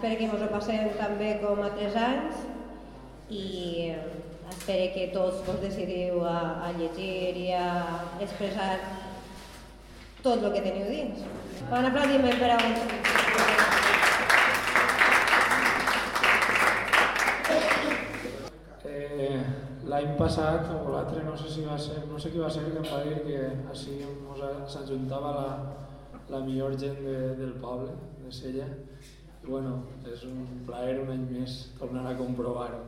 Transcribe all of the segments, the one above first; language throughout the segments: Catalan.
Espero que ens ho passem també com a tres anys i espero que tots vos decidiu a, a llegir i a expressar tot el que teniu dins. Un aplaudiment per a uns. Eh, L'any passat, o l'altre, no sé si va ser, no sé qui va ser, que em va dir que així s'ajuntava la, la millor gent de, del poble, de Sella. Bueno, és un plaer un any més tornar a comprovar-ho.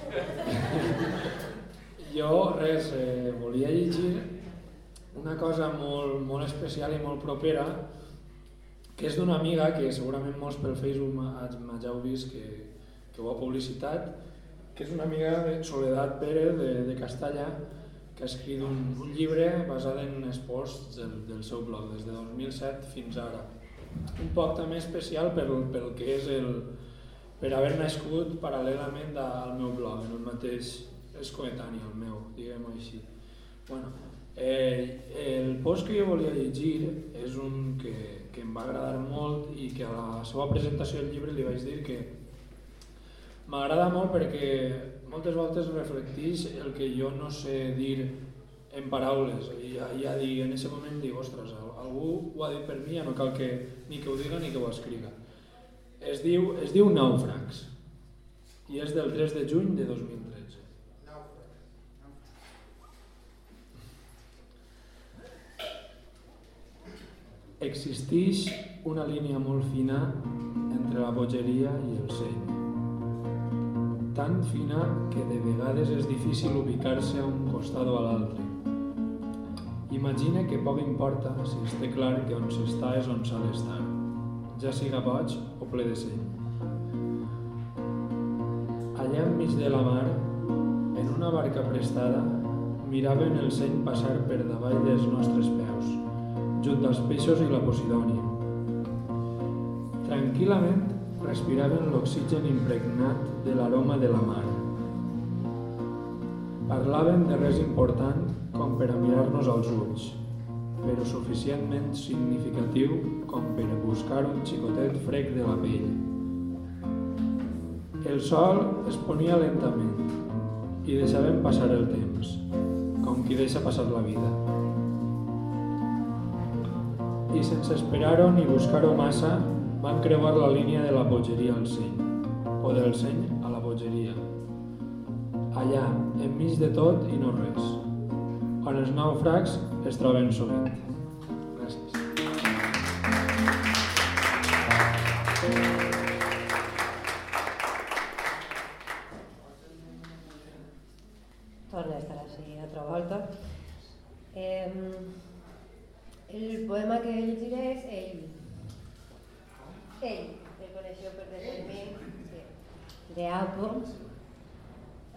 jo, res, eh, volia llegir una cosa molt, molt especial i molt propera, que és d'una amiga que segurament molts pel Facebook m'hageu vist que, que ho ha publicitat, que és una amiga de Soledat Pérez de, de Castalla, que ha escrit un, un llibre basat en els posts del, del seu blog, des de 2007 fins ara. Un poc també especial pel, pel que és el, per haver nascut paral·lelament al meu blog, en el mateix és coetani el meu, diguem-ho així. Bueno, eh, el post que jo volia llegir és un que, que em va agradar molt i que a la seva presentació del llibre li vaig dir que M'agrada molt perquè moltes voltes reflecteix el que jo no sé dir en paraules i ja, ja dic, en aquest moment dic, ostres, algú ho ha dit per mi, ja no cal que ni que ho diga ni que ho escriga. Es diu, es diu Nàufrags i és del 3 de juny de 2013. Existeix una línia molt fina entre la bogeria i el seny tan fina que de vegades és difícil ubicar-se a un costat o a l'altre. Imagina que poc importa si es té clar que on s'està és on s'ha d'estar, ja siga boig o ple de seny. Allà enmig de la mar, en una barca prestada, miraven el seny passar per davall dels nostres peus, junt als peixos i la Posidònia. Tranquil·lament respiraven l'oxigen impregnat de l'aroma de la mar. Parlaven de res important com per a mirar-nos als ulls, però suficientment significatiu com per a buscar un xicotet frec de la pell. El sol es ponia lentament i deixaven passar el temps, com qui deixa passar la vida. I sense esperar-ho ni buscar-ho massa, van creuar la línia de la bogeria al seny, o del seny a la bogeria. Allà, enmig de tot i no res, on els nàufrags es troben sovint. Gràcies. Torna a estar així altra volta. Eh, el poema que llegiré és Ell. Ell, el coneixeu per mi, sí. de Apo.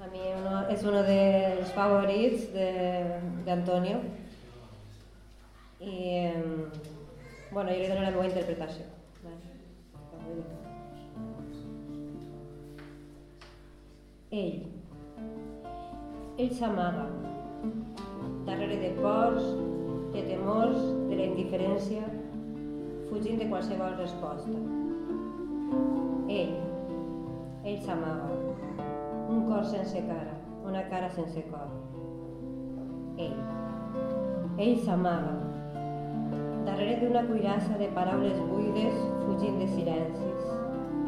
A mi és uno dels favorits d'Antonio. I, eh, bueno, jo li dono la meva interpretació. Ell. Ell s'amaga darrere de pors, de temors, de la indiferència, fugint de qualsevol resposta. Ell, ell s'amaga, un cor sense cara, una cara sense cor. Ell, ell s'amaga, darrere d'una cuirassa de paraules buides, fugint de silencis.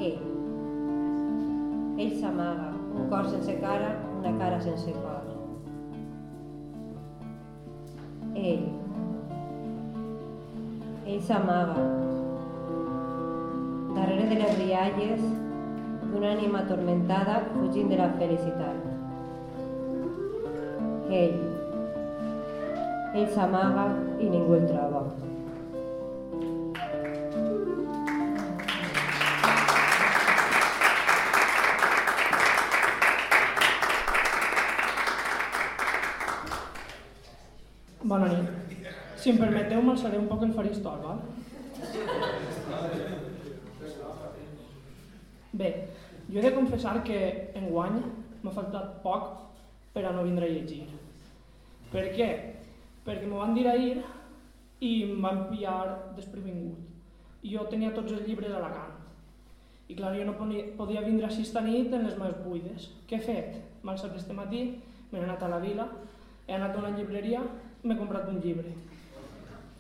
Ell, ell s'amaga, un cor sense cara, una cara sense cor. Ell, ell s'amaga darrere de les rialles una ànima atormentada fugint de la felicitat. Ell. Ell s'amaga i ningú el troba. Bona nit. Si em permeteu, marxaré un poc el faristol, va? Jo he de confessar que enguany m'ha faltat poc per a no vindre a llegir. Per què? Perquè m'ho van dir ahir i em van pillar desprevingut. I jo tenia tots els llibres a la cant. I clar, jo no podia vindre així esta nit en les meves buides. Què he fet? M'he alçat este matí, m'he anat a la vila, he anat a una llibreria, m'he comprat un llibre.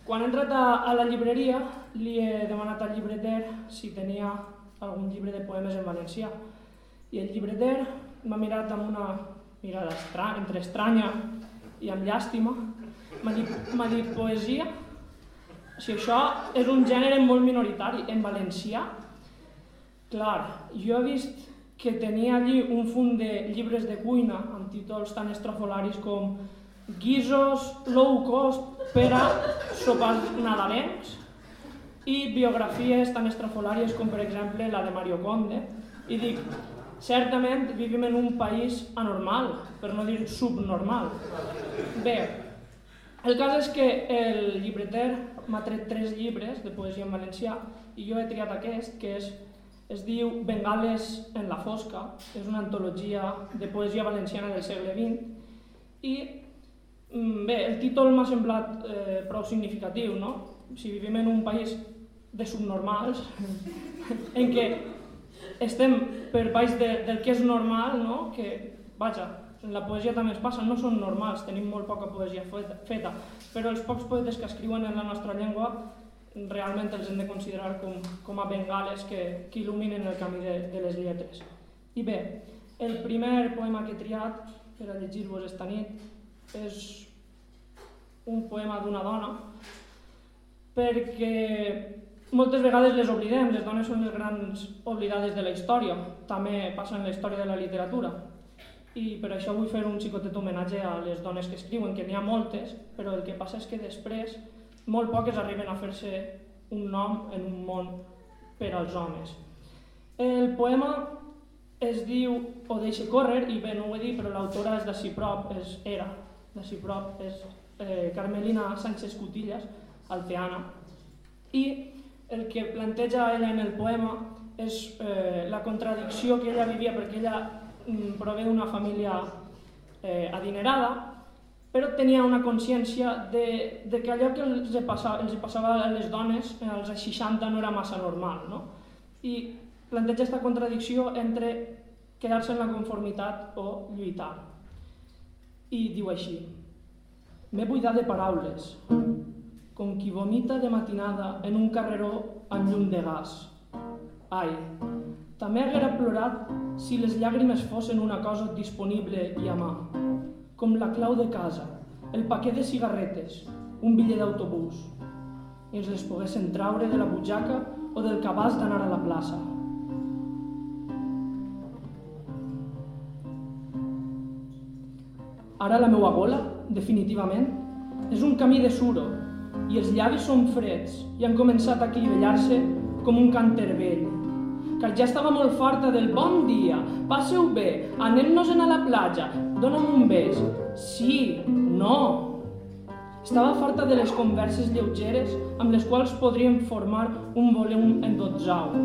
Quan he entrat a, a la llibreria, li he demanat al llibreter si tenia algun llibre de poemes en valencià. I el llibreter m'ha mirat amb una mirada estra entre estranya i amb llàstima. M'ha dit, dit poesia. Si això és un gènere molt minoritari en valencià, Clar, jo he vist que tenia allí un fund de llibres de cuina amb títols tan estrafolaris com Guisos low cost per a sopars nadalencs i biografies tan estrafolàries com per exemple la de Mario Conde i dic, certament vivim en un país anormal, per no dir subnormal. Bé, el cas és que el llibreter m'ha tret tres llibres de poesia en valencià i jo he triat aquest, que és es diu Bengales en la fosca, és una antologia de poesia valenciana del segle XX i mm, bé, el títol m'ha semblat eh, prou significatiu, no? Si vivim en un país de subnormals, en què estem per baix de, del que és normal, no? que, vaja, la poesia també es passa, no són normals, tenim molt poca poesia feta, però els pocs poetes que escriuen en la nostra llengua realment els hem de considerar com, com a bengales que, que il·luminen el camí de, de les lletres. I bé, el primer poema que he triat per a llegir-vos esta nit és un poema d'una dona perquè moltes vegades les oblidem, les dones són les grans oblidades de la història, també passa en la història de la literatura. I per això vull fer un xicotet homenatge a les dones que escriuen, que n'hi ha moltes, però el que passa és que després molt poques arriben a fer-se un nom en un món per als homes. El poema es diu O deixe córrer, i bé, no ho he dit, però l'autora és d'ací prop, és, era d'ací prop, és eh, Carmelina Sánchez Cutillas, alteana, i el que planteja ella en el poema és eh, la contradicció que ella vivia perquè ella mm, prové d'una família eh, adinerada però tenia una consciència de, de que allò que els passava, els passava a les dones als 60 no era massa normal. No? I planteja aquesta contradicció entre quedar-se en la conformitat o lluitar. I diu així, m'he buidat de paraules, com qui vomita de matinada en un carreró amb llum de gas. Ai, també haguera plorat si les llàgrimes fossin una cosa disponible i a mà com la clau de casa, el paquet de cigarretes, un bitllet d'autobús, i ens les poguessin traure de la butxaca o del cabàs d'anar a la plaça. Ara la meua gola, definitivament, és un camí de suro i els llavis són freds i han començat a clivellar-se com un canter vell que ja estava molt farta del bon dia, passeu bé, anem-nos-en a la platja, dona'm un bes. Sí, no. Estava farta de les converses lleugeres amb les quals podríem formar un volum en dotzau.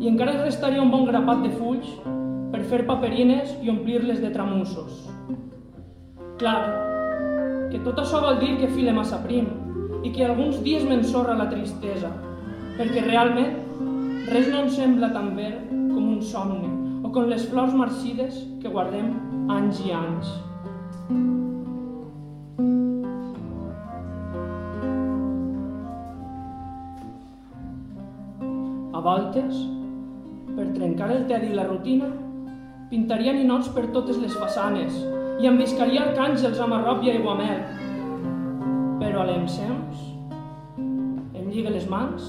I encara restaria un bon grapat de fulls per fer paperines i omplir-les de tramussos. Clar, que tot això vol dir que file massa prim i que alguns dies m'ensorra la tristesa, perquè realment Res no ens sembla tan verd com un somni o com les flors marcides que guardem anys i anys. A voltes, per trencar el tedi i la rutina, pintaria ninots per totes les façanes i enviscaria arcàngels amb arrop i aiguamel. Però l'ensems em lliga les mans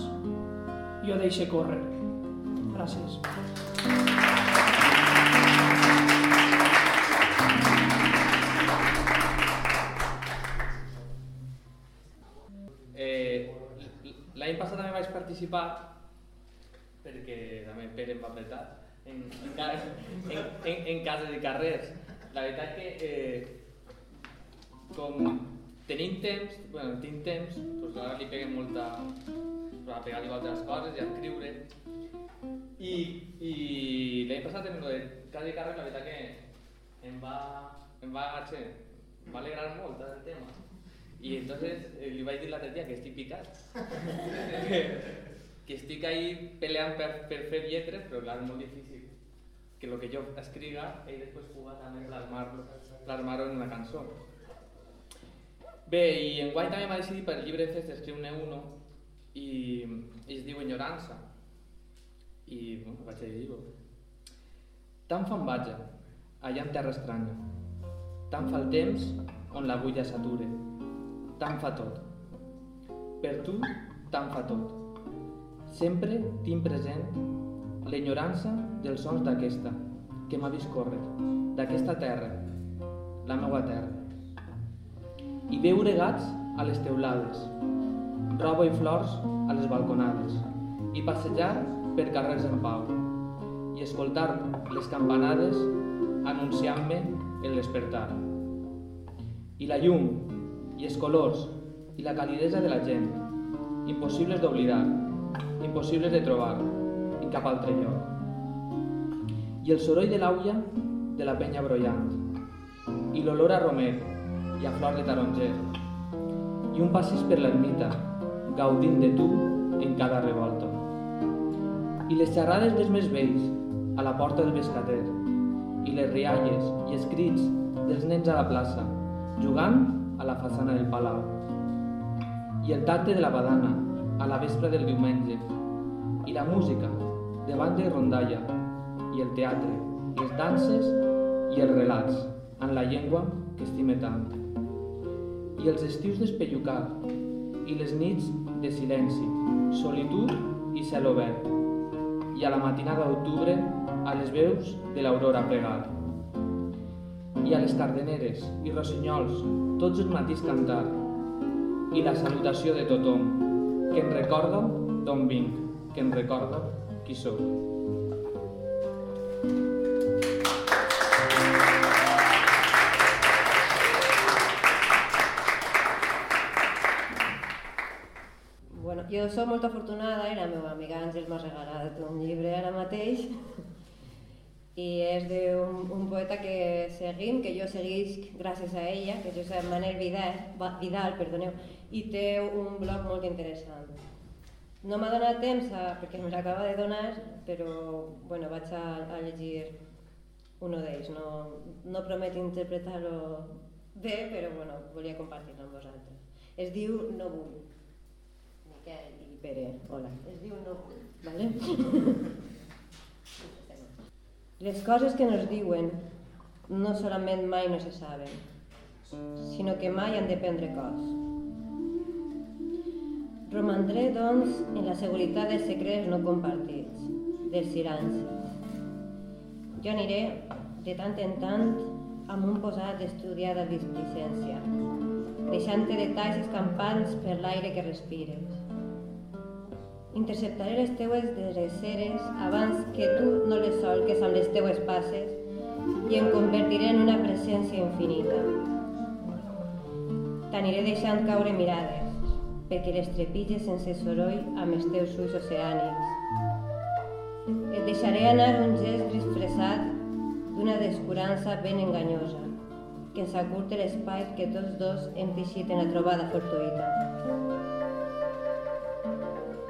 i ho deixe córrer. Gràcies. Eh, L'any passat també vaig participar, perquè també Pere em va apretar, en, en, en, en, en cases de carrers. La veritat que, eh, com tenim temps, bueno, tinc temps, doncs ara li peguem molta... a pegar-li altres coses i escriure. I, i l'any passat en el de cada càrrec la veritat que em va, em va, che, em va alegrar molt el tema. I entonces eh, li vaig dir l'altre dia que estic picat. que, que estic ahí peleant per, per fer lletres, però clar, és molt difícil que el que jo escriga, ell després puga també plasmar-ho plasmar en una cançó. Bé, i en guany també m'ha decidit per llibre de festes escriure uno i, i es diu Enyorança. I bueno, vaig dir-ho. Tant fan vaja, allà en terra estranya. Tant fa el temps on l'agulla s'ature. Tant fa tot. Per tu, tant fa tot. Sempre tinc present l'enyorança dels sons d'aquesta, que m'ha vist córrer, d'aquesta terra, la meua terra. I veure gats a les teulades, roba i flors a les balconades, i passejar per carrers en pau, i escoltar les campanades anunciant-me el despertar. I la llum, i els colors, i la calidesa de la gent, impossibles d'oblidar, impossibles de trobar, en cap altre lloc. I el soroll de l'aulla de la penya brollant, i l'olor a romer i a flor de taronger, i un passis per l'ermita, gaudint de tu en cada revolta. I les xerrades dels més vells a la porta del pescater, i les rialles i els crits dels nens a la plaça, jugant a la façana del palau. I el tacte de la badana a la vespre del diumenge, i la música de banda i rondalla, i el teatre, les danses i els relats, en la llengua que estime tant. I els estius d'espellucar, i les nits de silenci, solitud i cel obert, i a la matinada d'octubre a les veus de l'aurora pregar. I a les cardeneres i rossinyols tots els matís cantar, i la salutació de tothom, que em recorda d'on vinc, que em recorda qui sóc. Sóc molt afortunada i la meva amiga Àngels m'ha regalat un llibre ara mateix i és d'un un poeta que seguim, que jo seguisc gràcies a ella, que és Josep Manel Vidal, Vidal perdoneu, i té un blog molt interessant. No m'ha donat temps a, perquè me l'acaba de donar, però bueno, vaig a, a llegir un d'ells. No, no promet interpretar-lo bé, però bueno, volia compartir-lo amb vosaltres. Es diu No vull. Miquel i Pere, hola. Es diu No ¿vale? Les coses que nos diuen no solament mai no se saben, sinó que mai han de prendre cos. Romandré, doncs, en la seguretat dels secrets no compartits, dels silencis. Jo aniré, de tant en tant, amb un posat d'estudiada displicència, deixant-te detalls escampants per l'aire que respires. Interceptaré les teues dreceres abans que tu no les solques amb les teues passes i em convertiré en una presència infinita. T'aniré deixant caure mirades, perquè les trepitges sense soroll amb els teus ulls oceànics. Et deixaré anar un gest disfressat d'una descurança ben enganyosa, que ens acurte l'espai que tots dos hem teixit en la trobada fortuïta.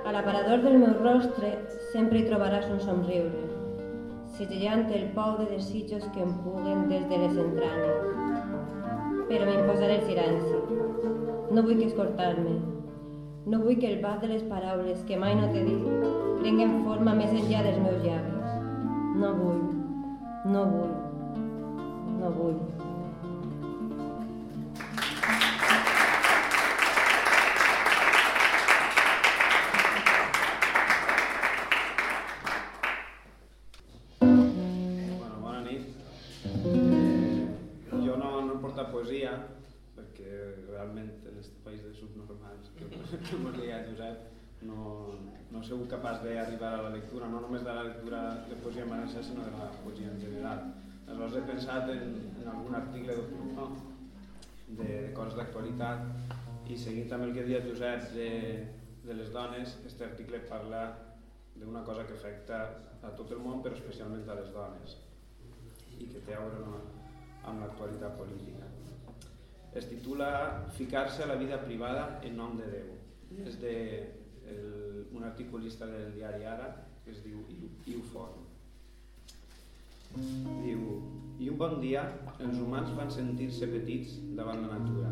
A l'aparador del meu rostre sempre hi trobaràs un somriure, segellant el pou de desitjos que em puguen des de les entranyes. Però m'imposaré el silenci. No vull que escoltar-me. No vull que el bat de les paraules que mai no t'he dit prenguen forma més enllà dels meus llavis. No vull, no vull, no vull. No, no sigut capaç d'arribar a la lectura, no només de la lectura de poesia en sinó de la poesia en general. Aleshores he pensat en, en algun article d'opinió de, de coses d'actualitat i seguint també el que deia Josep de, de les dones, aquest article parla d'una cosa que afecta a tot el món però especialment a les dones i que té a veure amb l'actualitat política. Es titula Ficar-se a la vida privada en nom de Déu. És de el, un articulista del diari Ara que es diu Iu Forn. Diu, i un bon dia els humans van sentir-se petits davant la natura,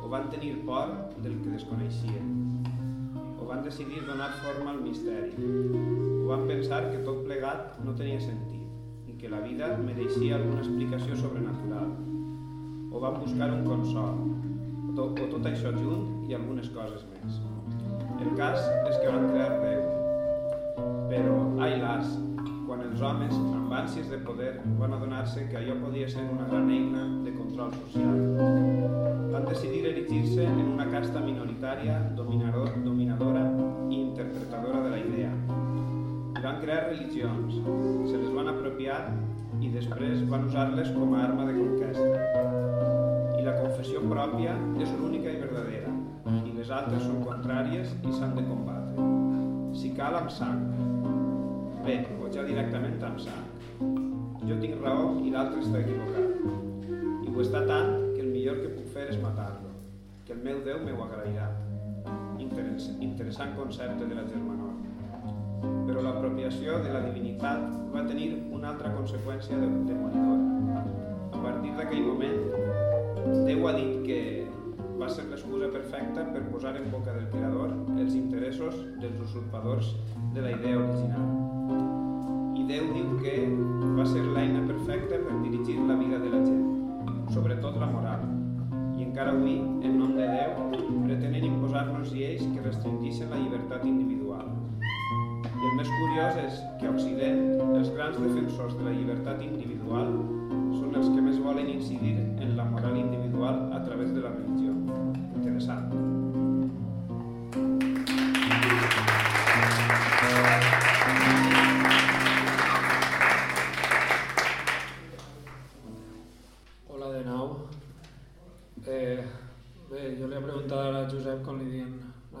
o van tenir por del que desconeixien, o van decidir donar forma al misteri, o van pensar que tot plegat no tenia sentit i que la vida mereixia alguna explicació sobrenatural, o van buscar un consol, o tot, o tot això junt i algunes coses més. El cas és que van crear Déu, però, ai las, quan els homes, amb ànsies de poder, van adonar-se que allò podia ser una gran eina de control social. Van decidir erigir-se en una casta minoritària, dominador, dominadora i interpretadora de la idea. I van crear religions, se les van apropiar i després van usar-les com a arma de conquesta. I la confessió pròpia és l'única i verdadera, i les altres són contràries i s'han de combatre. Si cal amb sang, Bé, o ja directament amb sang. Jo tinc raó i l'altre està equivocat. I ho està tant que el millor que puc fer és matar-lo, que el meu Déu m'ho agrairà. Interess interessant concepte de la germanor. Però l'apropiació de la divinitat va tenir una altra conseqüència demolidora. A partir d'aquell moment, Déu ha dit que va ser l'excusa perfecta per posar en boca del Creador els interessos dels usurpadors de la idea original. Déu diu que va ser l'eina perfecta per dirigir la vida de la gent, sobretot la moral. I encara avui, en nom de Déu, pretenen imposar-nos lleis que restringeixen la llibertat individual. I el més curiós és que a Occident, els grans defensors de la llibertat individual són els que més volen incidir en la moral individual a través de la religió. Interessant.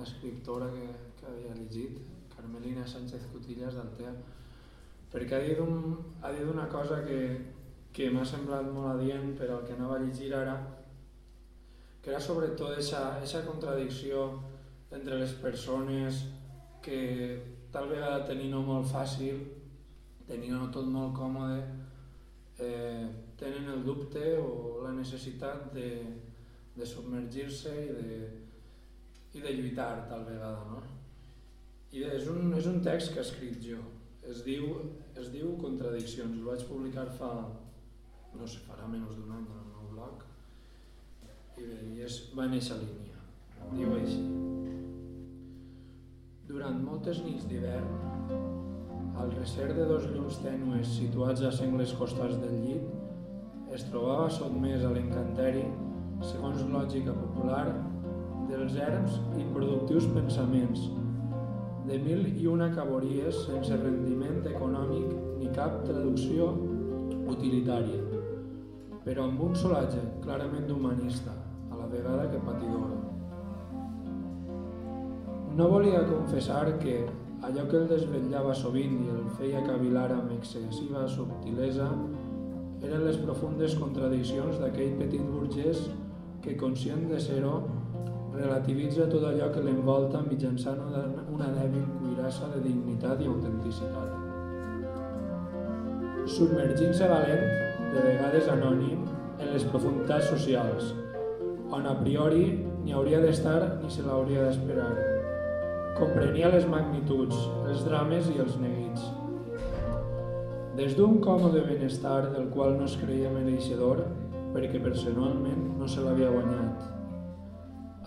l'escriptora que, que havia llegit, Carmelina Sánchez Cutillas d'Altea, perquè ha dit, un, ha dit una cosa que, que m'ha semblat molt adient per al que anava a llegir ara, que era sobretot aquesta contradicció entre les persones que tal vegada tenint-ho molt fàcil, tenint-ho tot molt còmode, eh, tenen el dubte o la necessitat de, de submergir-se i de, i de lluitar tal vegada, no? I és un, és un text que he escrit jo. Es diu, es diu Contradiccions. El vaig publicar fa, no sé, farà menys d'un any en el meu blog. I bé, i és, va en eixa línia. Diu així. Durant moltes nits d'hivern, al recer de dos llums tènues situats a sengles costats del llit, es trobava sotmès a l'encanteri, segons lògica popular, dels herbs i productius pensaments, de mil i una cabories sense rendiment econòmic ni cap traducció utilitària, però amb un solatge clarament humanista, vegada que patidor. No volia confessar que allò que el desvetllava sovint i el feia cavilar amb excessiva subtilesa eren les profundes contradiccions d'aquell petit burgès que, conscient de ser-ho, relativitza tot allò que l'envolta mitjançant una dèbil cuirassa de dignitat i autenticitat. Submergint-se valent, de vegades anònim, en les profunditats socials, on a priori ni hauria d'estar ni se l'hauria d'esperar. Comprenia les magnituds, els drames i els neguits. Des d'un còmode benestar del qual no es creia mereixedor, perquè personalment no se l'havia guanyat,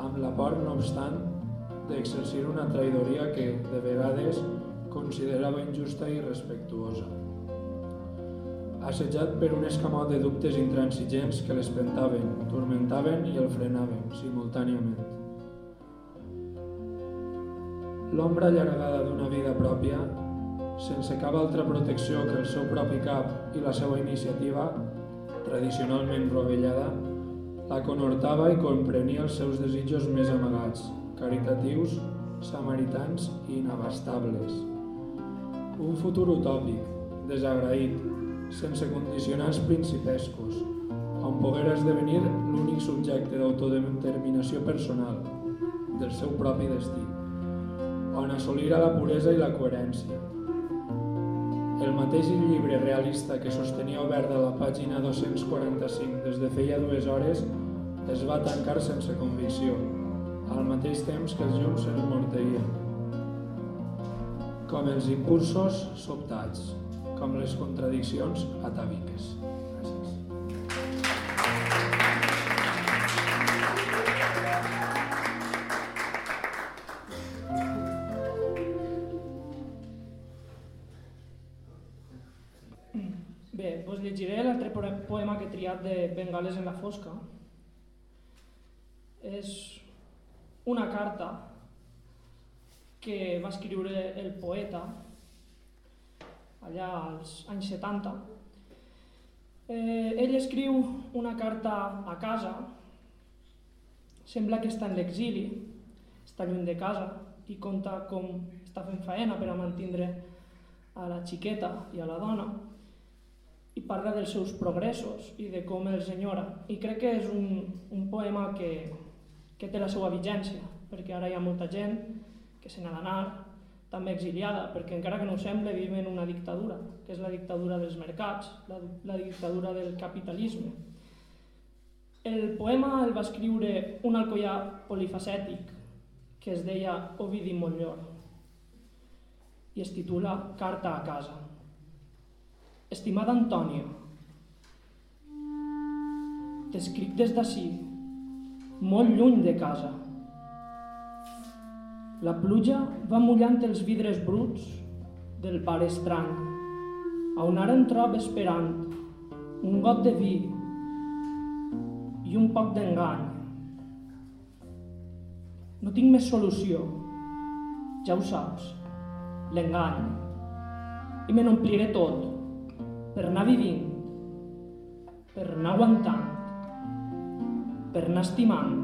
amb la por, no obstant, d'exercir una traïdoria que, de vegades, considerava injusta i respectuosa. Assetjat per un escamot de dubtes intransigents que l'espentaven, turmentaven i el frenaven, simultàniament. L'ombra allargada d'una vida pròpia, sense cap altra protecció que el seu propi cap i la seva iniciativa, tradicionalment rovellada, La conhortava i comprenia els seus desitjos més amagats, caritatius, samaritans i inabastables. Un futur utòpic, desagraït, sense condicionants principescos, on poguera esdevenir l'únic subjecte d'autodeterminació personal, del seu propi destí, on assolirà la puresa i la coherència. El mateix llibre realista que sostenia obert a la pàgina 245 des de feia dues hores es va tancar sense convicció, al mateix temps que els llums se'ns morteïen. Com els impulsos sobtats, com les contradiccions atàviques. Gràcies. Bé, doncs llegiré l'altre poe- poema que he triat de Bengales en la fosca. És una carta que va escriure el poeta allà als anys 70. Eh, ell escriu una carta a casa, sembla que està en l'exili, està lluny de casa i conta com està fent faena per a mantindre a la xiqueta i a la dona i parla dels seus progressos i de com els enyora. I crec que és un, un poema que, que té la seva vigència, perquè ara hi ha molta gent que se n'ha d'anar, també exiliada, perquè encara que no ho sembla, vivim en una dictadura, que és la dictadura dels mercats, la, la dictadura del capitalisme. El poema el va escriure un alcoià polifacètic que es deia Ovidi Montllor i es titula Carta a casa. Estimada Antònia, t'escric des d'ací, molt lluny de casa. La pluja va mullant els vidres bruts del bar estrany, on ara em trob esperant un got de vi i un poc d'engany. No tinc més solució, ja ho saps, l'engany. I me n'ompliré tot, per anar vivint, per anar aguantant, per anar estimant.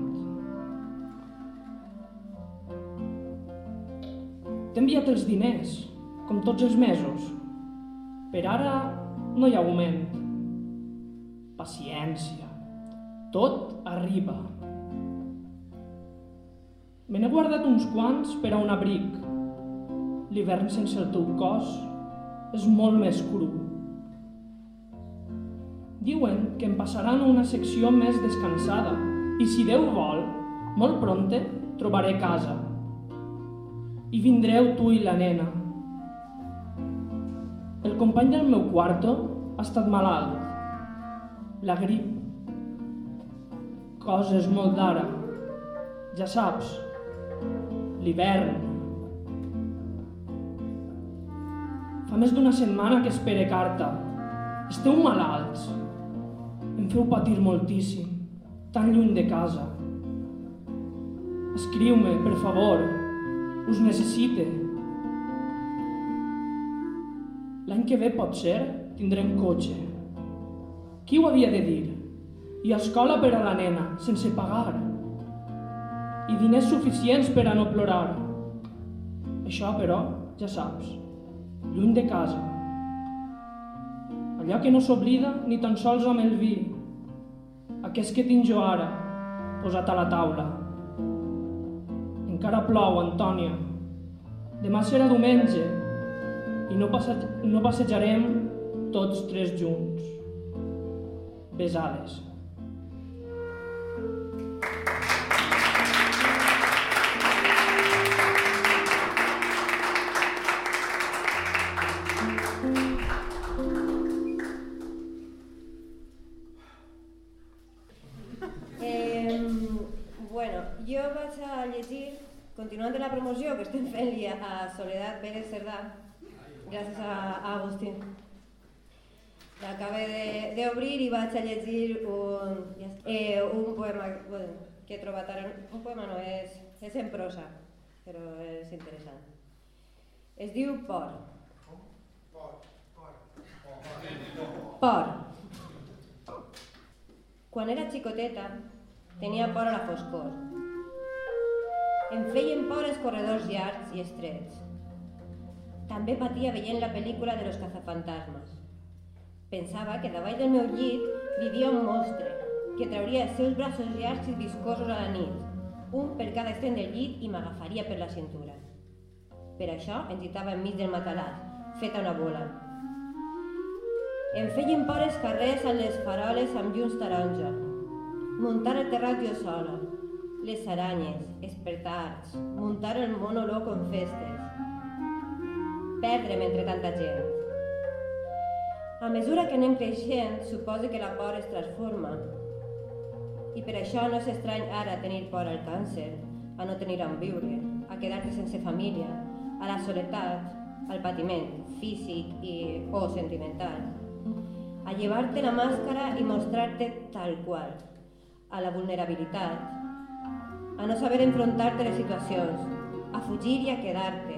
T'he enviat els diners, com tots els mesos. Per ara no hi ha augment. Paciència. Tot arriba. Me n'he guardat uns quants per a un abric. L'hivern sense el teu cos és molt més cru. Diuen que em passaran una secció més descansada i si Déu vol, molt prompte trobaré casa. I vindreu tu i la nena. El company del meu quarto ha estat malalt. La grip. Coses molt d'ara. Ja saps, l'hivern. Fa més d'una setmana que espere carta. Esteu malalts. Em feu patir moltíssim, tan lluny de casa. Escriu-me, per favor. Us necessite. L'any que ve, pot ser, tindrem cotxe. Qui ho havia de dir? I escola per a la nena, sense pagar. I diners suficients per a no plorar. Això, però, ja saps, lluny de casa. Allò que no s'oblida ni tan sols amb el vi. Aquest que tinc jo ara, posat a la taula. Encara plou, Antònia. Demà serà diumenge i no, passege no passejarem tots tres junts. Besades. Continuant de la promoció que estem fent-li a Soledat Pérez Cerdà, gràcies a, a Agustín. L'acabé d'obrir i vaig a llegir un, eh, un poema bueno, que he trobat ara. Un poema no, és, és en prosa, però és interessant. Es diu Por. Por. Quan era xicoteta, tenia por a la foscor. Em feien por els corredors llargs i estrets. També patia veient la pel·lícula de los cazafantasmes. Pensava que davall del meu llit vivia un monstre que trauria els seus braços llargs i viscosos a la nit, un per cada extrem del llit i m'agafaria per la cintura. Per això em gitava enmig del matalàs, feta una bola. Em feien por els carrers amb les faroles amb llums taronja, muntar el terrat jo sola, les aranyes, els petards, muntar el mono loco en festes, perdre'm entre tanta gent. A mesura que anem creixent, suposa que la por es transforma. I per això no és estrany ara tenir por al càncer, a no tenir on viure, a quedar-te sense família, a la soledat, al patiment físic i o sentimental, a llevar-te la màscara i mostrar-te tal qual, a la vulnerabilitat, a no saber enfrontar-te les situacions, a fugir i a quedar-te,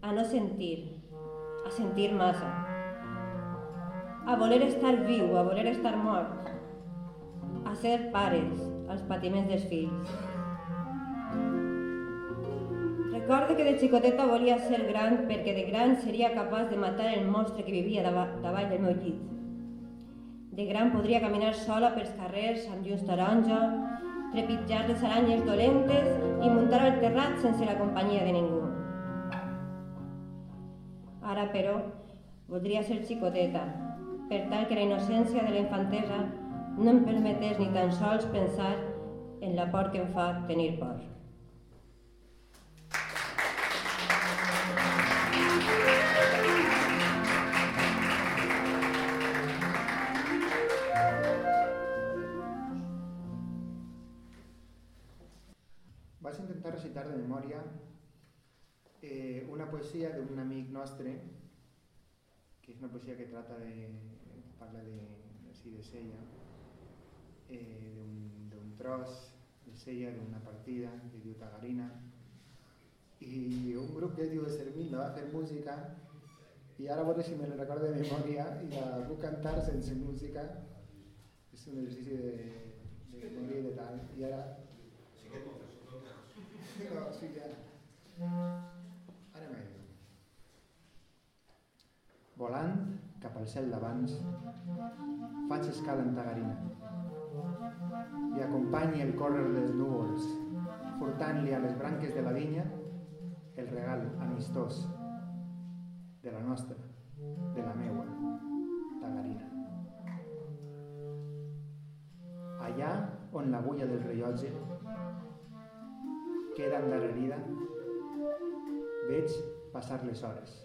a no sentir, a sentir massa, a voler estar viu, a voler estar mort, a ser pares, als patiments dels fills. Recordo que de xicoteta volia ser gran perquè de gran seria capaç de matar el monstre que vivia davall del meu llit. De gran podria caminar sola pels carrers amb llums taronja, trepitjar les aranyes dolentes i muntar al terrat sense la companyia de ningú. Ara, però, voldria ser xicoteta, per tal que la innocència de la infantesa no em permetés ni tan sols pensar en la por que em fa tenir por. Recitar de memòria eh, una poesia d'un amic nostre, que és una poesia que trata de, parla de, sí, de sella, eh, d'un tros de sella d'una partida que diu Tagarina, i un grup que diu Servil va fer música i ara a si me la recordo de memòria i la puc cantar sense música. És un exercici de, de memòria de tal. I ara que ara m'he volant cap al cel d'abans faig escala en Tagarina i acompanyi el córrer dels núvols furtant-li a les branques de la vinya el regal amistós de la nostra, de la meua, Tagarina. Allà on l'agulla del rellotge queda endarrerida, veig passar les hores.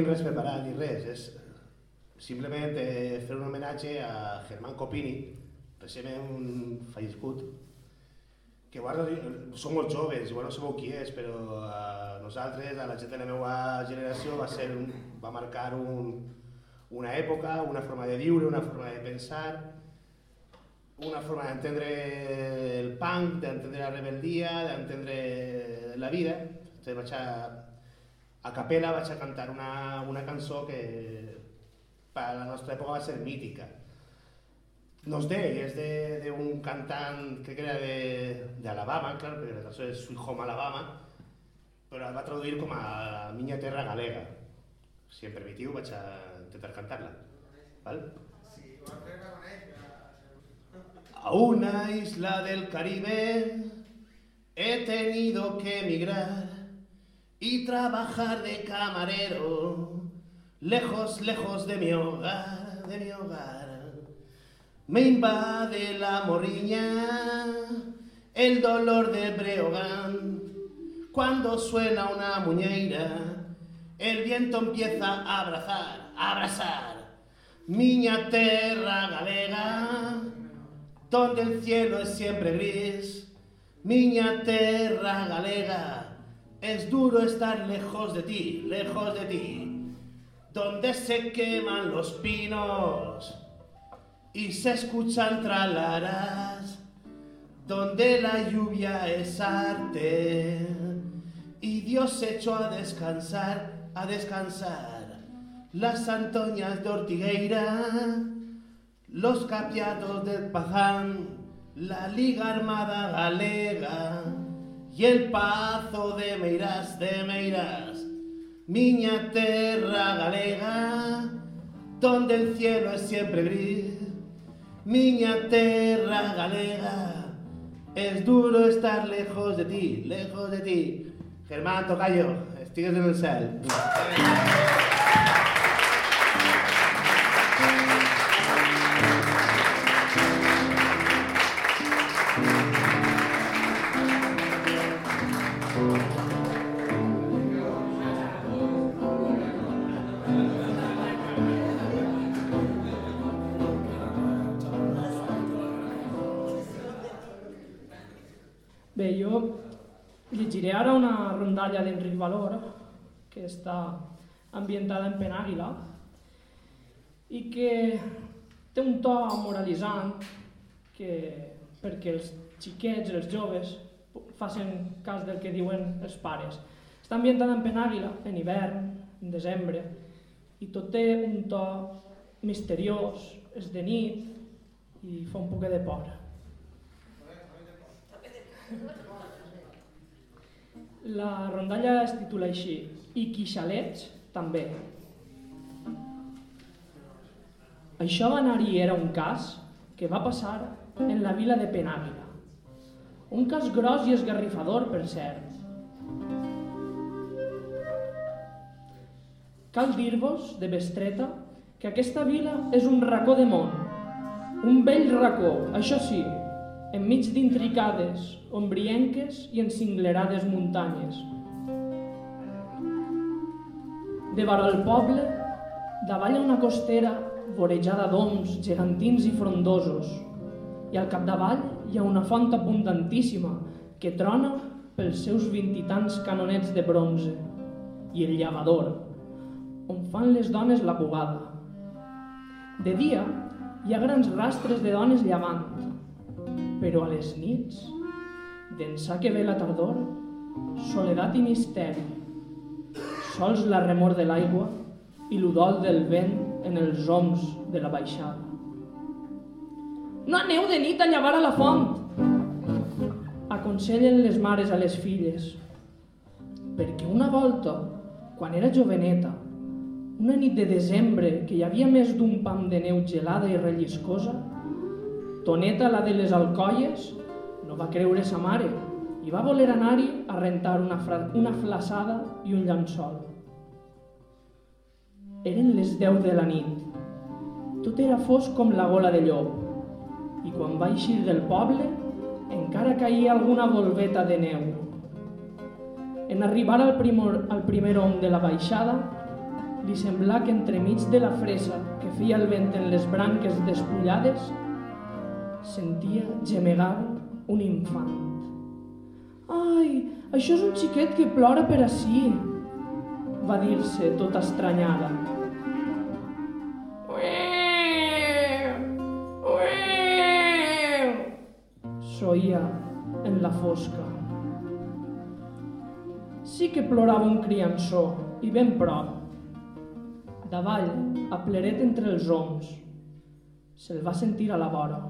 Tinc res preparat ni res, és simplement eh, fer un homenatge a Germán Copini, recentment falliscut, que guarda, som molt joves, igual no sabeu qui és, però a nosaltres, a la gent de la meva generació, va, ser un, va marcar un, una època, una forma de viure, una forma de pensar, una forma d'entendre el punk, d'entendre la rebeldia, d'entendre la vida. Entonces vaig a, a capella vaig a cantar una, una cançó que per a la nostra època va ser mítica. No d'ell, és d'un cantant, crec que era d'Alabama, clar, perquè la cançó és Sweet Home Alabama, però el va traduir com a la Minya Terra Galega. Si em permitiu, vaig a intentar cantar-la. ¿vale? A una isla del Caribe he tenido que emigrar y trabajar de camarero, lejos, lejos de mi hogar, de mi hogar. Me invade la morriña, el dolor del breogán, cuando suena una muñeira, el viento empieza a abrazar, a abrazar. Miña terra galega, donde el cielo es siempre gris, miña terra galega, es duro estar lejos de ti, lejos de ti, donde se queman los pinos y se escuchan tralaras, donde la lluvia es arte y Dios se echó a descansar, a descansar. Las Antoñas de Ortigueira, los capiados del Pazán, la Liga Armada Galega y el Pazo de Meirás, de Meirás, miña terra galega, donde el cielo es siempre gris, miña terra galega, es duro estar lejos de ti, lejos de ti. Germán Tocayo, estigues de Mensal. Rondalla d'Enric Valor, que està ambientada en Penàguila, i que té un to moralitzant que, perquè els xiquets, els joves, facin cas del que diuen els pares. Està ambientada en Penàguila, en hivern, en desembre, i tot té un to misteriós, és de nit i fa un poc de por. La rondalla es titula així, i quixalets també. Això va anar-hi era un cas que va passar en la vila de Penàguila. Un cas gros i esgarrifador, per cert. Cal dir-vos, de bestreta, que aquesta vila és un racó de món. Un vell racó, això sí, enmig d'intricades, ombrienques i encinglerades muntanyes. De vora el poble, davall una costera vorejada d'oms gegantins i frondosos, i al capdavall hi ha una font abundantíssima que trona pels seus vint i tants canonets de bronze, i el llavador, on fan les dones la bugada. De dia hi ha grans rastres de dones llavant, però a les nits, d'ençà que ve la tardor, soledat i misteri, sols la remor de l'aigua i l'udol del vent en els oms de la baixada. No aneu de nit a llevar a la font, aconsellen les mares a les filles, perquè una volta, quan era joveneta, una nit de desembre que hi havia més d'un pam de neu gelada i relliscosa, Toneta, la de les alcoies, no va creure sa mare i va voler anar-hi a rentar una, una flaçada i un llençol. Eren les deu de la nit. Tot era fosc com la gola de llop i quan va eixir del poble encara caïa alguna volveta de neu. En arribar al primer, al primer hom de la baixada, li semblà que entremig de la fresa que feia el vent en les branques despullades, sentia gemegar un infant. Ai, això és un xiquet que plora per ací, va dir-se tota estranyada. Soia en la fosca. Sí que plorava un criançó, i ben prop. Davall, a pleret entre els oms, se'l va sentir a la vora.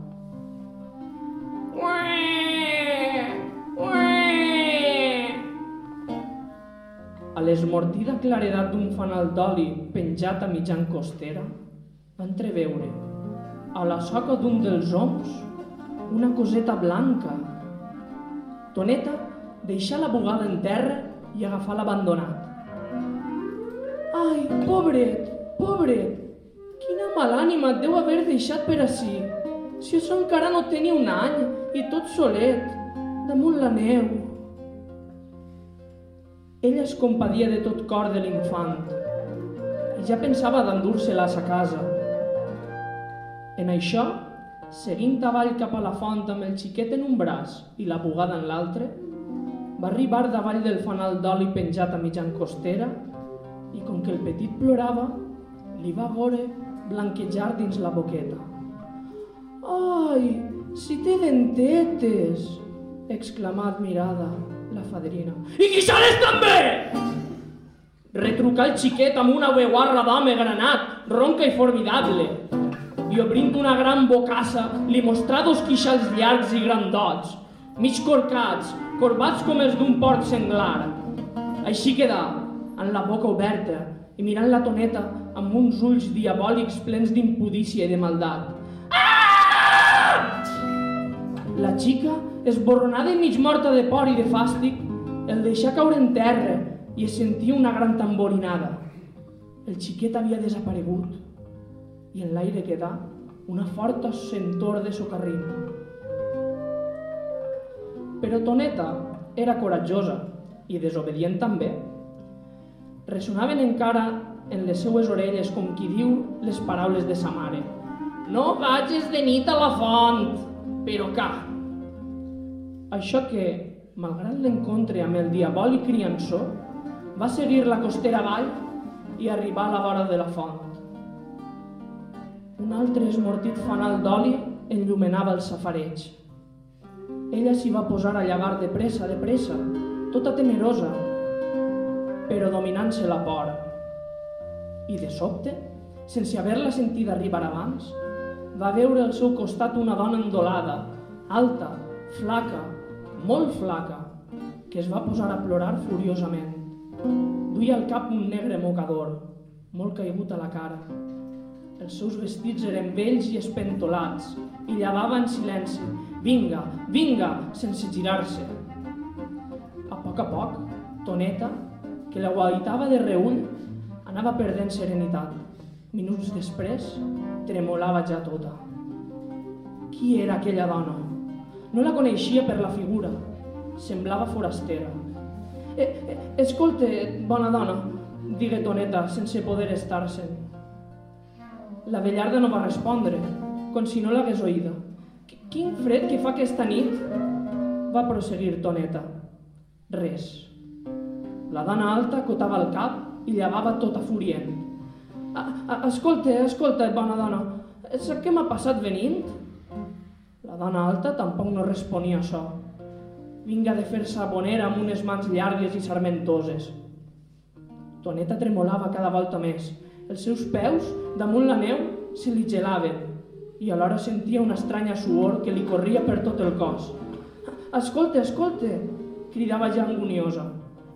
A l'esmortida claredat d'un fanal d'oli penjat a mitjan costera, entreveure, a la soca d'un dels oms, una coseta blanca. Toneta deixà la bugada en terra i agafà l'abandonat. Ai, pobret, pobret, quina malànima et deu haver deixat per ací. Si això encara no té ni un any i tot solet, damunt la neu. Ella es compadia de tot cor de l'infant i ja pensava d'endur-se-la a sa casa. En això, seguint avall cap a la font amb el xiquet en un braç i la bugada en l'altre, va arribar davall del fanal d'oli penjat a mitjan costera i com que el petit plorava, li va veure blanquejar dins la boqueta. Ai, si té dentetes! exclamà admirada la fadrina. I guixades també! Retrucà el xiquet amb una veuarra d'home granat, ronca i formidable. I obrint una gran bocassa, li mostrà dos quixals llargs i grandots, mig corcats, corbats com els d'un port senglar. Així quedà, amb la boca oberta i mirant la toneta amb uns ulls diabòlics plens d'impudícia i de maldat. La xica, esborronada i mig morta de por i de fàstic, el deixà caure en terra i es sentia una gran tamborinada. El xiquet havia desaparegut i en l'aire quedà una forta sentor de socarrim. Però Toneta era coratjosa i desobedient també. Ressonaven encara en les seues orelles com qui diu les paraules de sa mare. No vages de nit a la font, però ca. Això que, malgrat l'encontre amb el diabòlic criançó, va seguir la costera avall i arribar a la vora de la font. Un altre esmortit fanal d'oli enllumenava el safareig. Ella s'hi va posar a llevar de pressa, de pressa, tota temerosa, però dominant-se la por. I de sobte, sense haver-la sentida arribar abans, va veure al seu costat una dona endolada, alta, flaca, molt flaca, que es va posar a plorar furiosament. Duia al cap un negre mocador, molt caigut a la cara. Els seus vestits eren vells i espentolats i llevava en silenci, vinga, vinga, sense girar-se. A poc a poc, Toneta, que la guaitava de reull, anava perdent serenitat. Minuts després, tremolava ja tota. Qui era aquella dona? No la coneixia per la figura. Semblava forastera. Eh, eh, escolte, bona dona, digué Toneta, sense poder estar-se'n. La vellarda no va respondre, com si no l'hagués oïda. Quin fred que fa aquesta nit? Va proseguir Toneta. Res. La dona alta cotava el cap i llevava tota furient. Escolta, escolta, bona dona, sap què m'ha passat venint? La dona alta tampoc no responia a això. Vinga de fer-se amb unes mans llargues i sarmentoses. Toneta tremolava cada volta més. Els seus peus, damunt la neu, se li gelaven i alhora sentia una estranya suor que li corria per tot el cos. Escolta, escolta, cridava ja anguniosa.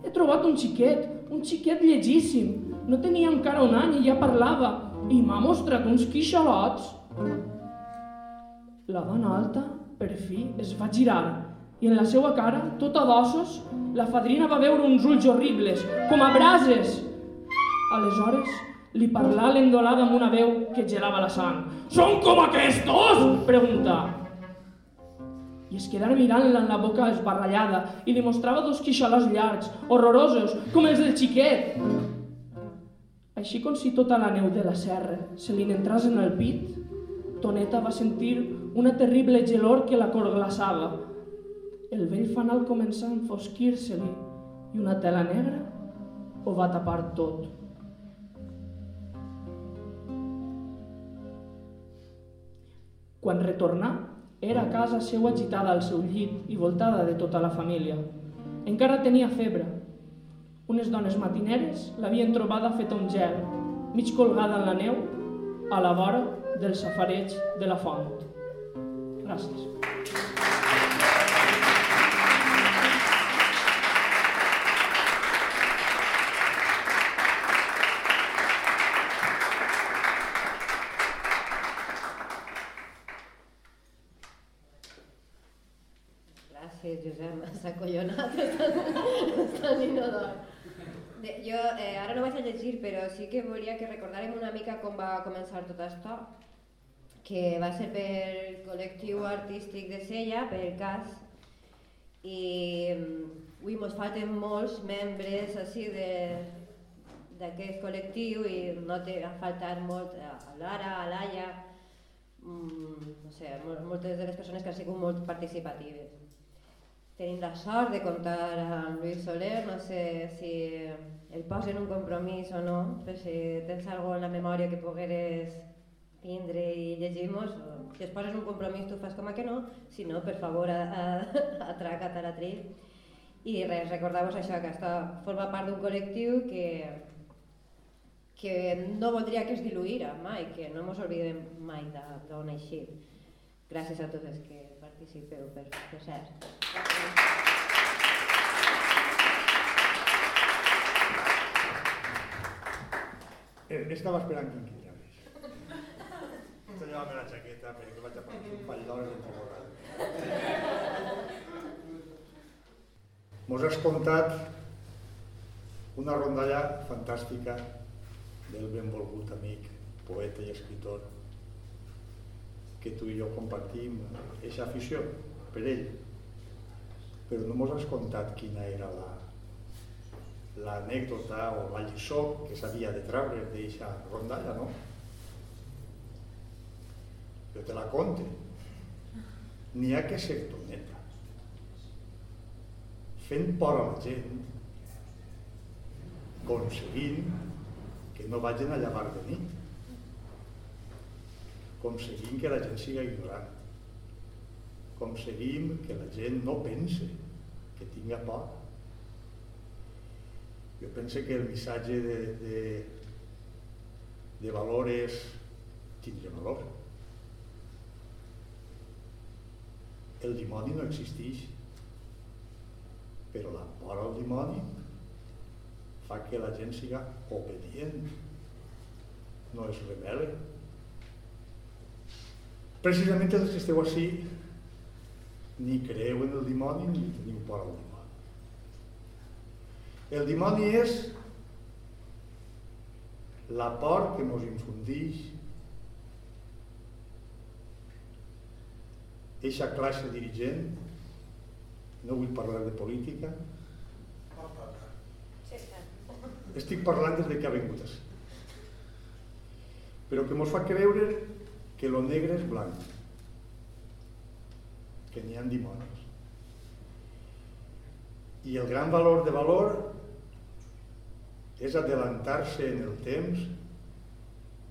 He trobat un xiquet, un xiquet llegíssim. No tenia encara un any i ja parlava i m'ha mostrat uns quixalots. La dona alta, per fi, es va girar i en la seva cara, tota d'ossos, la fadrina va veure uns ulls horribles, com a brases. Aleshores, li parlà l'endolada amb una veu que gelava la sang. «Són com aquestos?» preguntà. I es quedà mirant-la amb la boca esbarrallada i li mostrava dos quixalots llargs, horrorosos, com els del xiquet. Així com si tota la neu de la serra se li n'entràs en el pit, Toneta va sentir una terrible gelor que la corglaçava. El vell fanal començà a enfosquir-se-li i una tela negra ho va tapar tot. Quan retornà, era a casa seu agitada al seu llit i voltada de tota la família. Encara tenia febre. Unes dones matineres l'havien trobada feta un gel, mig colgada en la neu, a la vora del safareig de la font. Gràcies. Gràcies, Josep, m'has acollonat. Està inodor. De, jo eh, ara no vaig a llegir, però sí que volia que recordàrem una mica com va començar tot això, que va ser pel col·lectiu artístic de Sella, per cas, i mm, avui ens falten molts membres així de d'aquest col·lectiu i no té ha faltat molt a Lara, a Laia, mm, no sé, mol- moltes de les persones que han sigut molt participatives. Tenim la sort de comptar amb Lluís Soler, no sé si el posen un compromís o no, però si tens alguna en la memòria que pogueres vindre i llegir-nos, si es poses un compromís tu fas com a que no, si no, per favor, a, a, a la tri. I res, recordar-vos això, que està, forma part d'un col·lectiu que, que no voldria que es diluïra mai, que no ens oblidem mai d'on ha eixit. Gràcies a tots els que participeu, per, per cert. Eh, Estava esperant que la jaqueta perquè vaig a partir un pall d'hores entre vegades. Mos has contat una rondalla fantàstica del benvolgut amic, poeta i escritor, que tu i jo compartim aquesta afició per ell. Però no mos has contat quina era la, l'anècdota o la lliçó que s'havia de treure d'aquesta rondalla, no? Jo te la conte. N'hi ha que ser toneta. Fent por a la gent, aconseguint que no vagin a llevar de nit, aconseguint que la gent siga ignorant, aconseguim que la gent no pense, que tinga por, jo penso que el missatge de, de, de valor és tindre valor. El dimoni no existeix, però la por al dimoni fa que la gent siga obedient, no es rebel·le. Precisament els que esteu així ni creu en el dimoni ni teniu por al dimoni. El dimoni és la por que ens infundix eixa classe dirigent, no vull parlar de política, estic parlant des de que ha vingut així. Però que ens fa creure que lo negre és blanc, que n'hi ha dimonis. I el gran valor de valor és adelantar-se en el temps,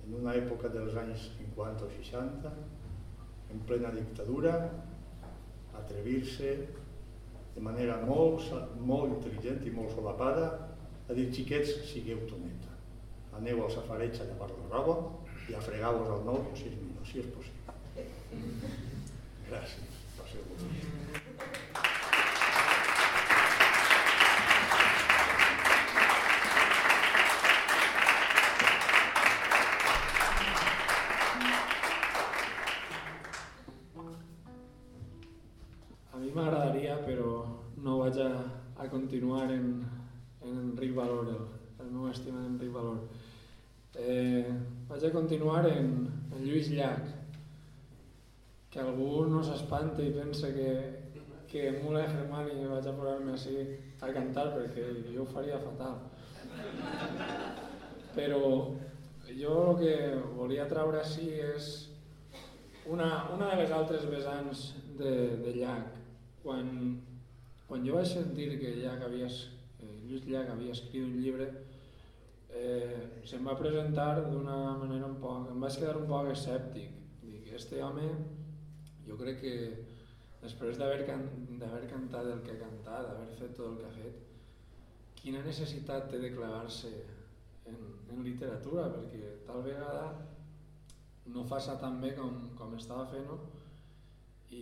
en una època dels anys 50 o 60, en plena dictadura, atrevir-se de manera molt, molt intel·ligent i molt solapada a dir, xiquets, sigueu toneta. Aneu al safareig a llevar la roba i a fregar-vos al nou sis minuts, si és possible. Gràcies. No vaig a, a continuar en, en Enric Valor, el, el meu estimat Enric Valor. Eh, vaig a continuar en, en Lluís Llach, que algú no s'espanta i pensa que, que Mula Germani vaig a posar-me així a cantar perquè jo ho faria fatal. Però jo el que volia treure així és una, una de les altres vessants de, de Llach. Quan, quan jo vaig sentir que Llach havia, eh, Lluís Llach havia escrit un llibre, eh, se'm va presentar d'una manera un poc... em vaig quedar un poc escèptic. Dic, este home, jo crec que després d'haver can, cantat el que ha cantat, d'haver fet tot el que ha fet, quina necessitat té de clavar-se en, en literatura, perquè tal vegada no fa tan bé com, com estava fent-ho i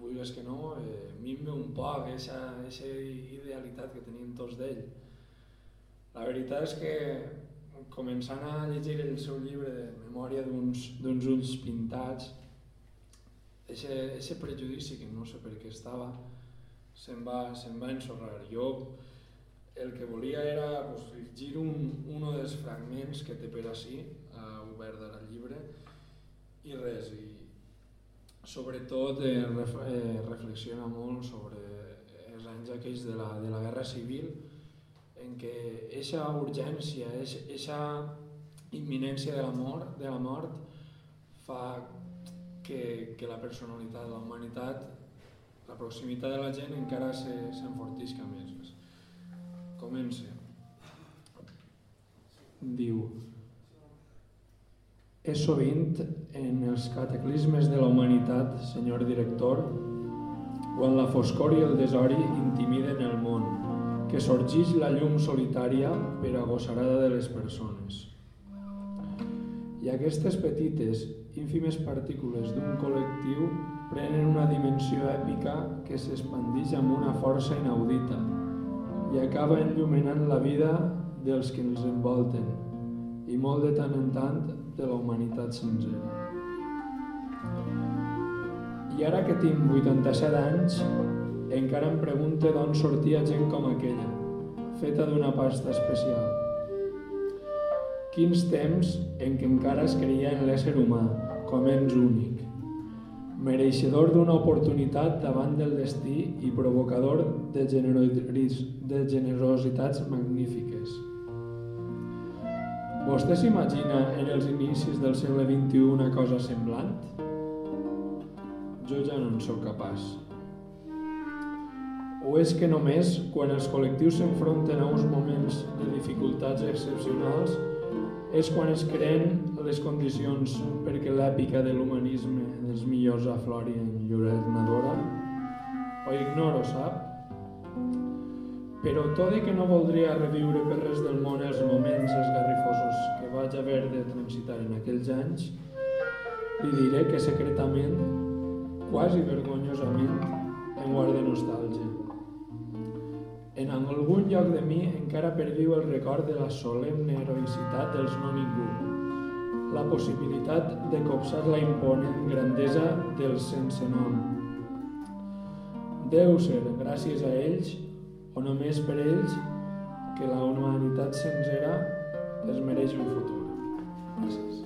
vulguis que no, eh, minve un poc aquesta idealitat que tenien tots d'ell. La veritat és que començant a llegir el seu llibre de memòria d'uns ulls pintats, aquest prejudici que no sé per què estava, se'n va, se va ensorrar. Jo el que volia era pues, llegir un, un dels fragments que té per així, uh, obert al llibre, i res, i sobretot eh, ref, eh, reflexiona molt sobre els anys aquells de la, de la Guerra Civil, en què aquesta urgència, aquesta imminència de la mort, de la mort fa que, que la personalitat, la humanitat, la proximitat de la gent encara s'enfortisca més. Comença. Diu, és sovint en els cataclismes de la humanitat, senyor director, quan la foscor i el desori intimiden el món, que sorgeix la llum solitària per agosarada de les persones. I aquestes petites, ínfimes partícules d'un col·lectiu prenen una dimensió èpica que s'expandix amb una força inaudita i acaba enllumenant la vida dels que ens envolten i molt de tant en tant de la humanitat sencera. I ara que tinc 87 anys, encara em pregunte d'on sortia gent com aquella, feta d'una pasta especial. Quins temps en què encara es creia en l'ésser humà com ens únic, mereixedor d'una oportunitat davant del destí i provocador de, de generositats magnífiques. Vostè s'imagina en els inicis del segle XXI una cosa semblant? Jo ja no en sóc capaç. O és que només quan els col·lectius s'enfronten a uns moments de dificultats excepcionals és quan es creen les condicions perquè l'èpica de l'humanisme dels millors aflori en Lloret Nadora? O ignoro, sap? Però tot i que no voldria reviure per res del món els moments esgarrifosos que vaig haver de transitar en aquells anys, li diré que secretament, quasi vergonyosament, em guarde nostàlgia. En algun lloc de mi encara perviu el record de la solemne heroïcitat dels no ningú, la possibilitat de copsar la imponent grandesa dels sense nom. Deu ser gràcies a ells, o només per ells, que la humanitat sencera es mereix un futur. Gràcies.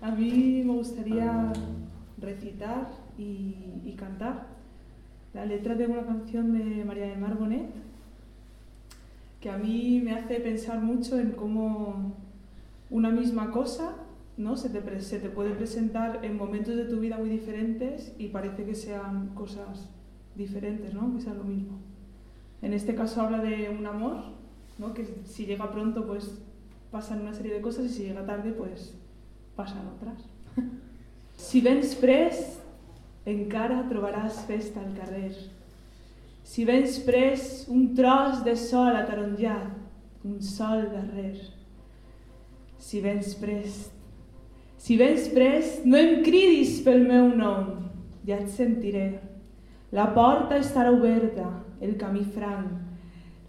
A mí me gustaría recitar y, cantar la letra de una canción de María de Mar Bonet que a mí me hace pensar mucho en cómo una misma cosa ¿no? se, te, puede presentar en momentos de tu vida muy diferentes y parece que sean cosas diferentes, ¿no? que sean lo mismo. En este caso habla de un amor, ¿no? que si llega pronto pues pasan una serie de cosas y si llega tarde pues passen altres. Si vens pres, encara trobaràs festa al carrer. Si vens pres, un tros de sol ataronjat, un sol darrer. Si vens pres, si vens pres, no em cridis pel meu nom, ja et sentiré. La porta estarà oberta, el camí franc.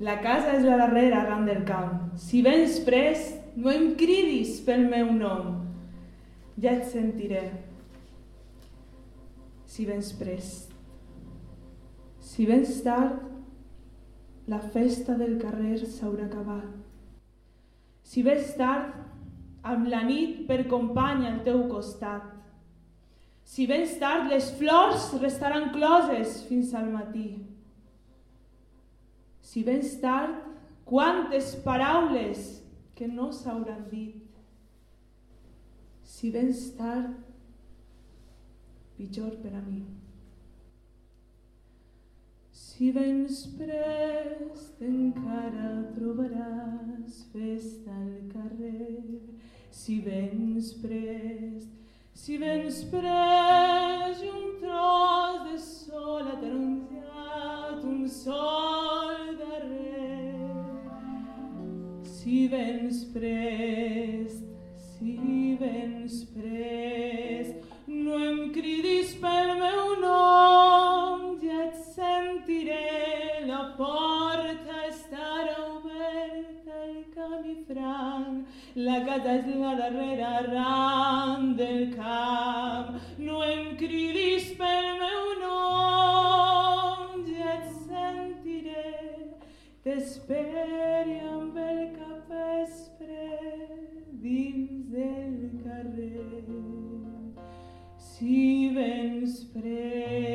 La casa és la darrera arran del camp. Si vens pres, no em cridis pel meu nom, ja et sentiré si vens prest. Si vens tard, la festa del carrer s'haurà acabat. Si vens tard, amb la nit per company al teu costat. Si vens tard, les flors restaran closes fins al matí. Si vens tard, quantes paraules que no s'hauran dit. Si vens tard, pitjor per a mi. Si vens prest encara trobaràs festa al carrer. Si vens prest, si vens prest un tros de sol ataronjat, un sol darrer. Si vens prest, si vens prest, no em cridis pel meu nom, ja et sentiré, la porta la casa és la darrera ran del camp. No em cridis pel meu nom, ja et sentiré, t'esperi amb el capvespre dins del carrer. Si vens prest,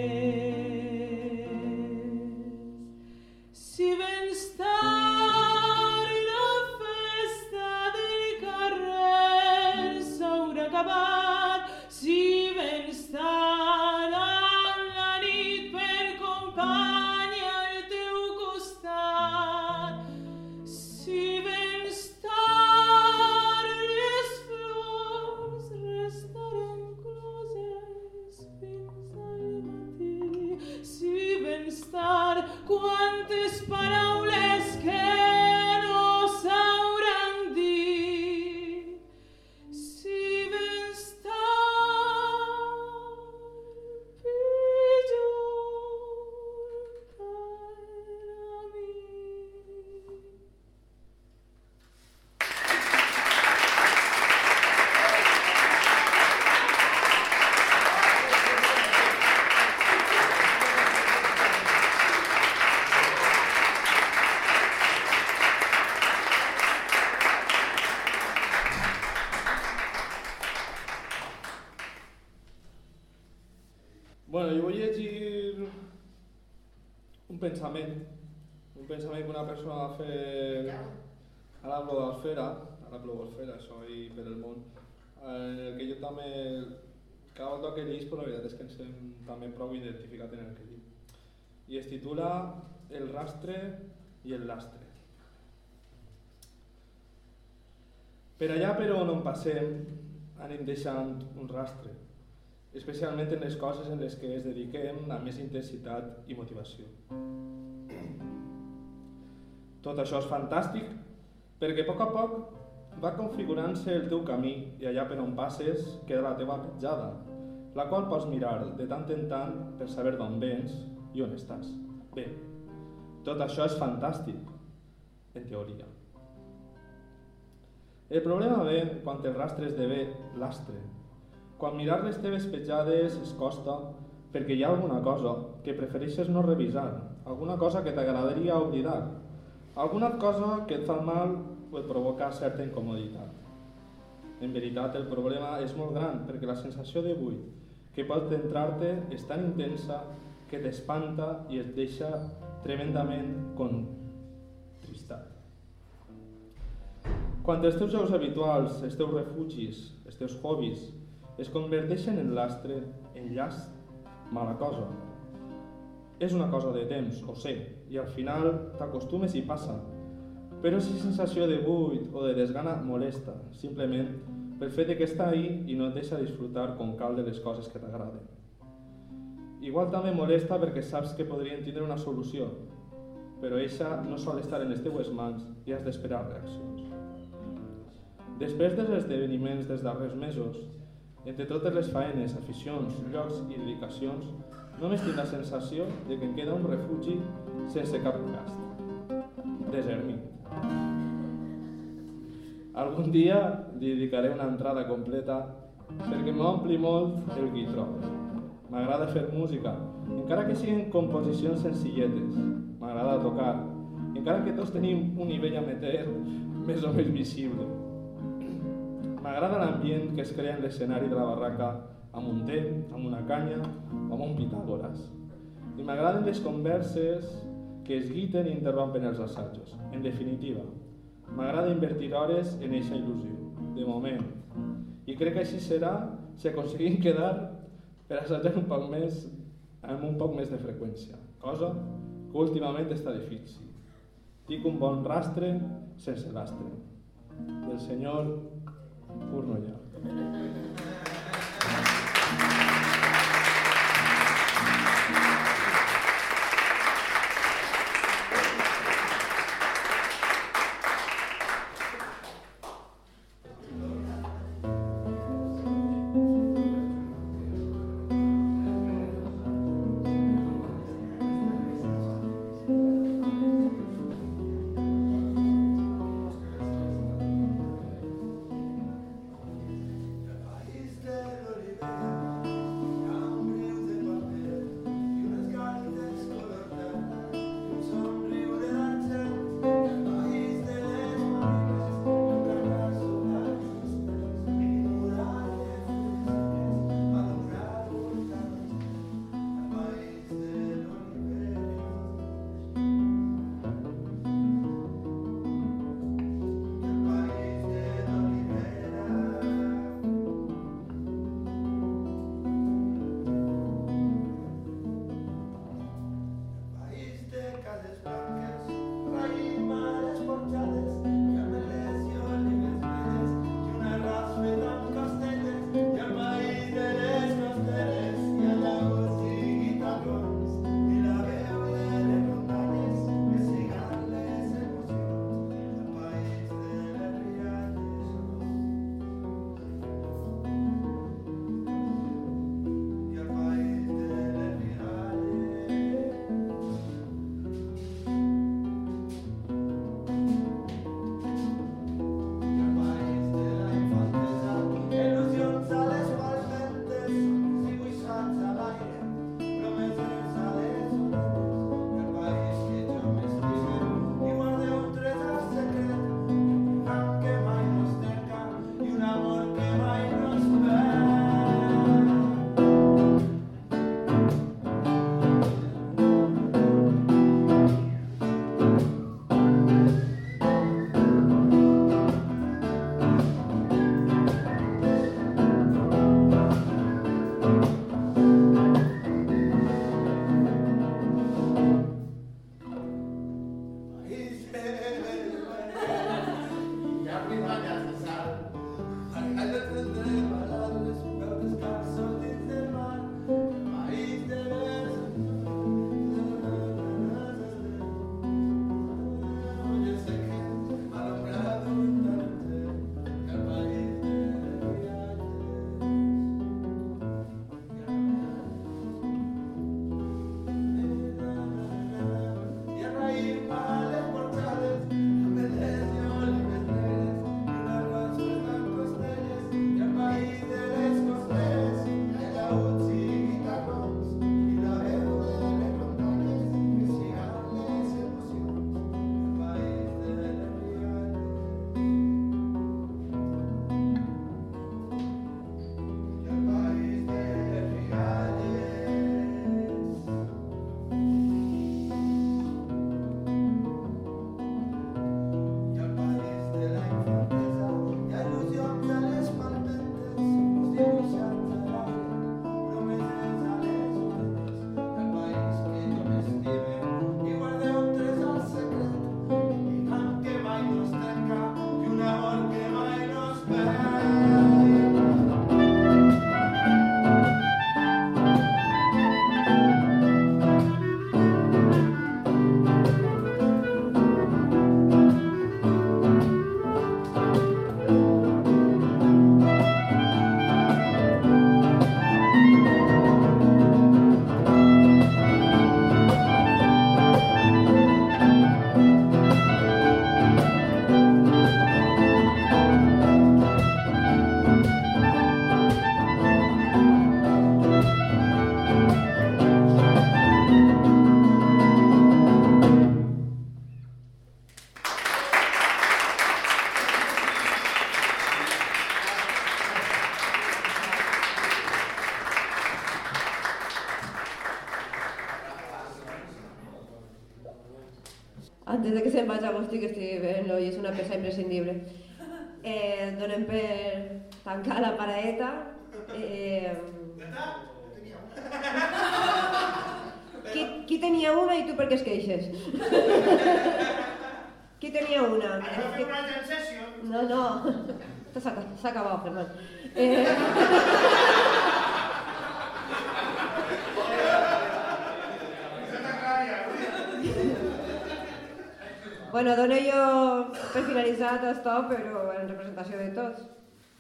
persona va fer a la blogosfera, a la blogosfera, i per el món, en el que jo també, cada volta que llis, però la veritat és que em sent també prou identificat en el que dic. I es titula El rastre i el lastre. Per allà per on on passem anem deixant un rastre, especialment en les coses en les que es dediquem amb més intensitat i motivació. Tot això és fantàstic perquè a poc a poc va configurant-se el teu camí i allà per on passes queda la teva petjada, la qual pots mirar de tant en tant per saber d'on vens i on estàs. Bé, tot això és fantàstic, en teoria. El problema ve quan el rastre esdevé lastre, quan mirar les teves petjades es costa perquè hi ha alguna cosa que prefereixes no revisar, alguna cosa que t'agradaria oblidar, alguna cosa que et fa mal o et provoca certa incomoditat. En veritat, el problema és molt gran perquè la sensació de buit que pot entrar-te és tan intensa que t'espanta i et deixa tremendament contristat. Quan els teus jocs habituals, els teus refugis, els teus hobbies, es converteixen en lastre, en llast, mala cosa. És una cosa de temps, ho sé, i al final t'acostumes i passa. Però si sensació de buit o de desgana molesta, simplement pel fet que està ahí i no et deixa disfrutar com cal de les coses que t'agraden. Igual també molesta perquè saps que podrien tindre una solució, però eixa no sol estar en les teues mans i has d'esperar reaccions. Després dels esdeveniments dels darrers mesos, entre totes les faenes, aficions, llocs i dedicacions, només tinc la sensació de que em queda un refugi sense cap gast. Desermi. Algun dia dedicaré una entrada completa perquè m'ompli molt el guitró. M'agrada fer música, encara que siguin composicions senzilletes. M'agrada tocar, encara que tots tenim un nivell amateur més o menys visible. M'agrada l'ambient que es crea en l'escenari de la barraca amb un té, amb una canya o amb un Pitàgores. I m'agraden les converses que es guiten i interrompen els assajos. En definitiva, m'agrada invertir hores en eixa il·lusió, de moment. I crec que així serà si aconseguim quedar per assajar un poc més amb un poc més de freqüència, cosa que últimament està difícil. Dic un bon rastre sense lastre. Del senyor Cornellà. Tenia una? Qui... No, no, s'ha acabat, Ferran. Eh... Bueno, dono jo per finalitzat esto, però en representació de tots.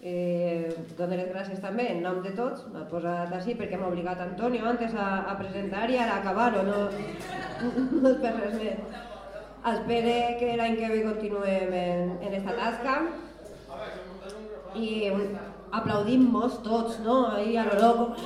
Eh, dono les gràcies també en nom de tots, m'ha posat així perquè m'ha obligat Antonio antes a, a presentar i ara acabar-ho, no, no per res més. Espere que l'any que ve continuem en, en esta tasca i un, aplaudim-nos tots, no? Ahí a lo loco.